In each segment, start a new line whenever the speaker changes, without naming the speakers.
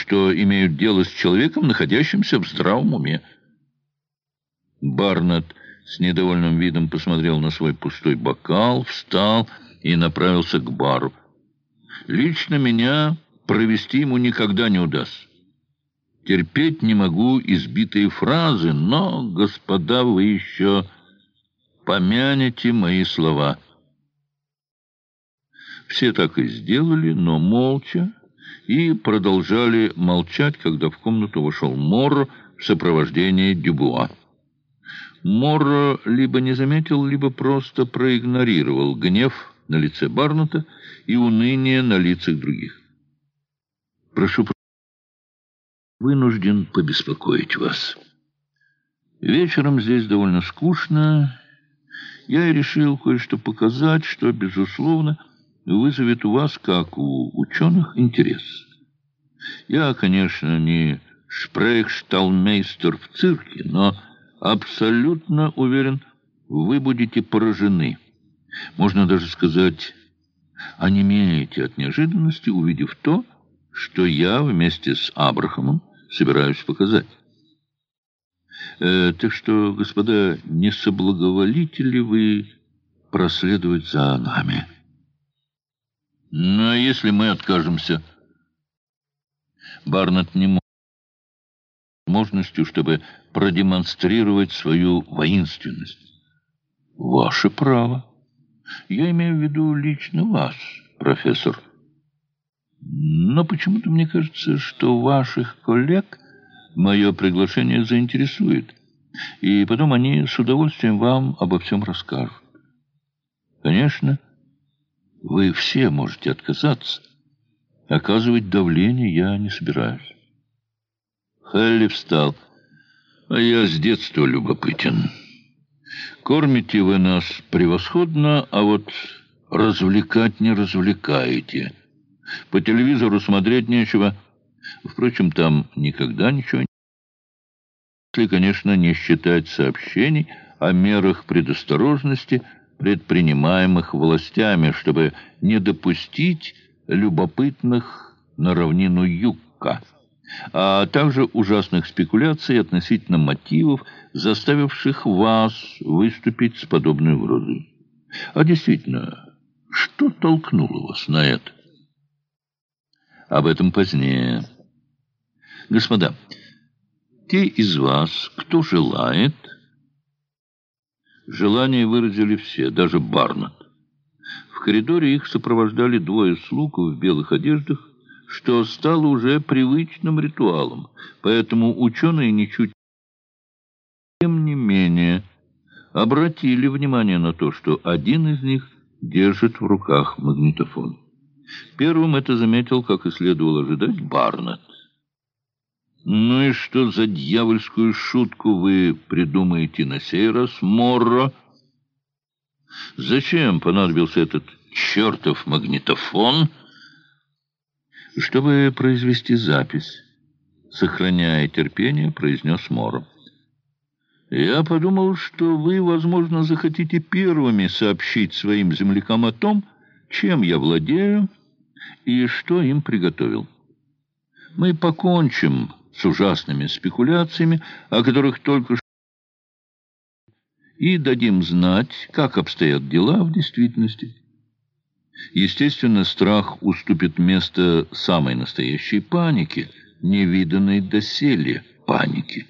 что имеют дело с человеком, находящимся в здравом уме. Барнетт с недовольным видом посмотрел на свой пустой бокал, встал и направился к бару. «Лично меня провести ему никогда не удастся. Терпеть не могу избитые фразы, но, господа, вы еще помянете мои слова». Все так и сделали, но молча, и продолжали молчать, когда в комнату вошел Мор в сопровождении Дюбуа. Морро либо не заметил, либо просто проигнорировал гнев на лице Барната и уныние на лицах других. «Прошу, вынужден побеспокоить вас. Вечером здесь довольно скучно. Я и решил кое-что показать, что, безусловно, вызовет у вас, как у ученых, интерес. Я, конечно, не шпрейхшталмейстер в цирке, но абсолютно уверен, вы будете поражены. Можно даже сказать, онемеете от неожиданности, увидев то, что я вместе с Абрахамом собираюсь показать. Э, так что, господа, не соблаговолите ли вы проследовать за нами? Ну, а если мы откажемся? Барнетт не мог возможностью, чтобы продемонстрировать свою воинственность. Ваше право. Я имею в виду лично вас, профессор. Но почему-то мне кажется, что ваших коллег мое приглашение заинтересует, и потом они с удовольствием вам обо всем расскажут. Конечно, вы все можете отказаться. Оказывать давление я не собираюсь. Хелли встал. А я с детства любопытен. Кормите вы нас превосходно, а вот развлекать не развлекаете. По телевизору смотреть нечего. Впрочем, там никогда ничего не... Если, конечно, не считать сообщений о мерах предосторожности, предпринимаемых властями, чтобы не допустить любопытных на равнину Юкка а также ужасных спекуляций относительно мотивов, заставивших вас выступить с подобной угрозой. А действительно, что толкнуло вас на это? Об этом позднее. Господа, те из вас, кто желает... Желание выразили все, даже Барнетт. В коридоре их сопровождали двое слуг в белых одеждах, что стало уже привычным ритуалом, поэтому ученые ничуть тем не менее обратили внимание на то, что один из них держит в руках магнитофон. Первым это заметил, как и следовало ожидать, Барнетт. «Ну и что за дьявольскую шутку вы придумаете на сей раз, Морро? Зачем понадобился этот чертов магнитофон?» чтобы произвести запись. Сохраняя терпение, произнес Моро. Я подумал, что вы, возможно, захотите первыми сообщить своим землякам о том, чем я владею и что им приготовил. Мы покончим с ужасными спекуляциями, о которых только что и дадим знать, как обстоят дела в действительности. Естественно, страх уступит место самой настоящей панике, невиданной доселе паники.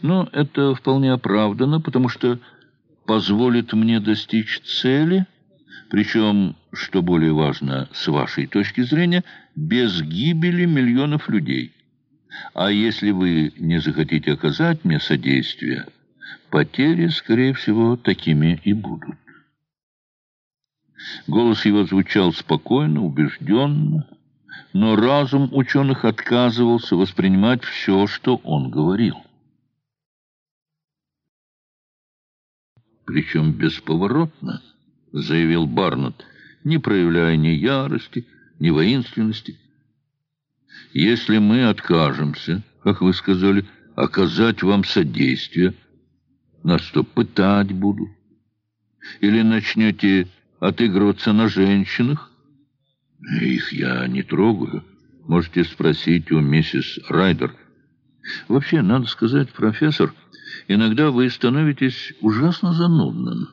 Но это вполне оправдано, потому что позволит мне достичь цели, причем, что более важно с вашей точки зрения, без гибели миллионов людей. А если вы не захотите оказать мне содействие, потери, скорее всего, такими и будут. Голос его звучал спокойно, убежденно, но разум ученых отказывался воспринимать все, что он говорил. «Причем бесповоротно», — заявил Барнетт, не проявляя ни ярости, ни воинственности. «Если мы откажемся, как вы сказали, оказать вам содействие, нас что, пытать будут? Или начнете отыгрываться на женщинах? Их я не трогаю. Можете спросить у миссис Райдер. Вообще, надо сказать, профессор, иногда вы становитесь ужасно занудным.